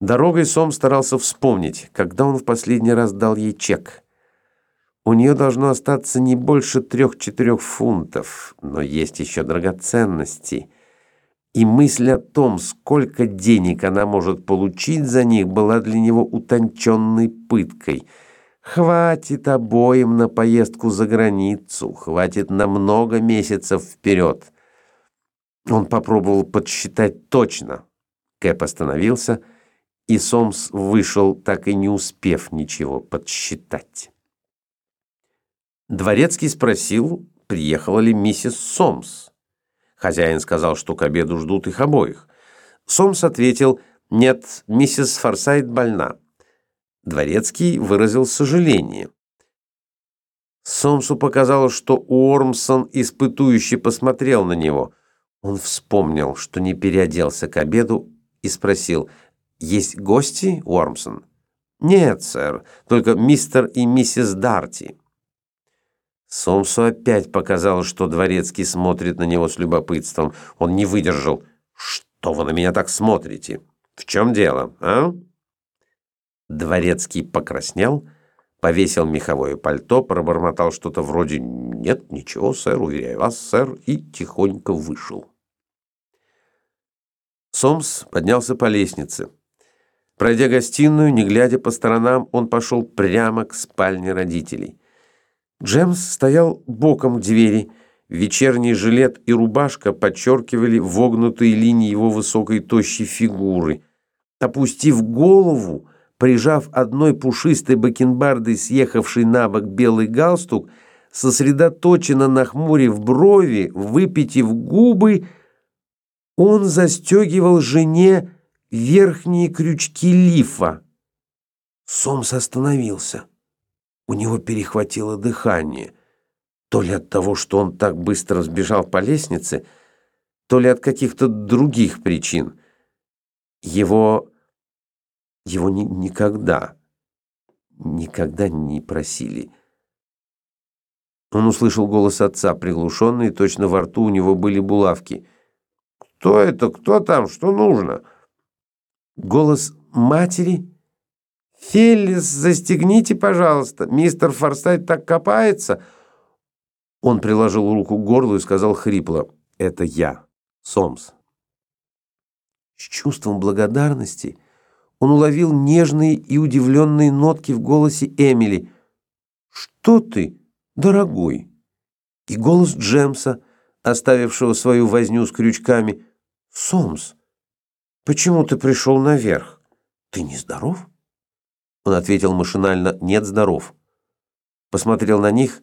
Дорогой Сом старался вспомнить, когда он в последний раз дал ей чек. У нее должно остаться не больше трех-четырех фунтов, но есть еще драгоценности. И мысль о том, сколько денег она может получить за них, была для него утонченной пыткой. Хватит обоим на поездку за границу, хватит на много месяцев вперед. Он попробовал подсчитать точно. Кэп остановился, и Сомс вышел, так и не успев ничего подсчитать. Дворецкий спросил, приехала ли миссис Сомс. Хозяин сказал, что к обеду ждут их обоих. Сомс ответил, нет, миссис Форсайт больна. Дворецкий выразил сожаление. Сомсу показалось, что Уормсон испытующе посмотрел на него – он вспомнил, что не переоделся к обеду и спросил, «Есть гости, Уормсон?» «Нет, сэр, только мистер и миссис Дарти». Сомсу опять показалось, что дворецкий смотрит на него с любопытством. Он не выдержал. «Что вы на меня так смотрите? В чем дело, а?» Дворецкий покраснел, повесил меховое пальто, пробормотал что-то вроде «Нет, ничего, сэр, уверяю вас, сэр», и тихонько вышел. Сомс поднялся по лестнице. Пройдя гостиную, не глядя по сторонам, он пошел прямо к спальне родителей. Джемс стоял боком к двери. Вечерний жилет и рубашка подчеркивали вогнутые линии его высокой тощей фигуры. Опустив голову, прижав одной пушистой бакенбардой съехавший на бок белый галстук, сосредоточенно нахмурив брови, выпитив губы, он застегивал жене верхние крючки лифа. Сомс остановился. У него перехватило дыхание. То ли от того, что он так быстро сбежал по лестнице, то ли от каких-то других причин. Его... его ни никогда, никогда не просили. Он услышал голос отца, приглушенный, точно во рту у него были булавки — «Кто это? Кто там? Что нужно?» Голос матери. «Феллис, застегните, пожалуйста. Мистер Форсайт так копается». Он приложил руку к горлу и сказал хрипло. «Это я, Сомс». С чувством благодарности он уловил нежные и удивленные нотки в голосе Эмили. «Что ты, дорогой?» И голос Джемса, оставившего свою возню с крючками – «Сомс, почему ты пришел наверх? Ты не здоров?» Он ответил машинально «Нет, здоров». Посмотрел на них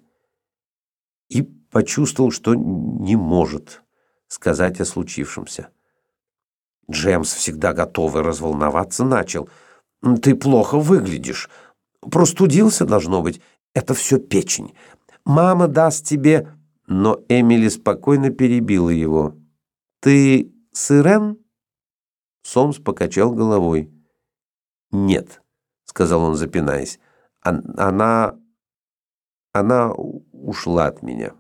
и почувствовал, что не может сказать о случившемся. Джемс, всегда готовый разволноваться, начал. «Ты плохо выглядишь. Простудился, должно быть. Это все печень. Мама даст тебе...» Но Эмили спокойно перебила его. «Ты Сырен?» Сомс покачал головой. «Нет», — сказал он, запинаясь. «Она... она ушла от меня».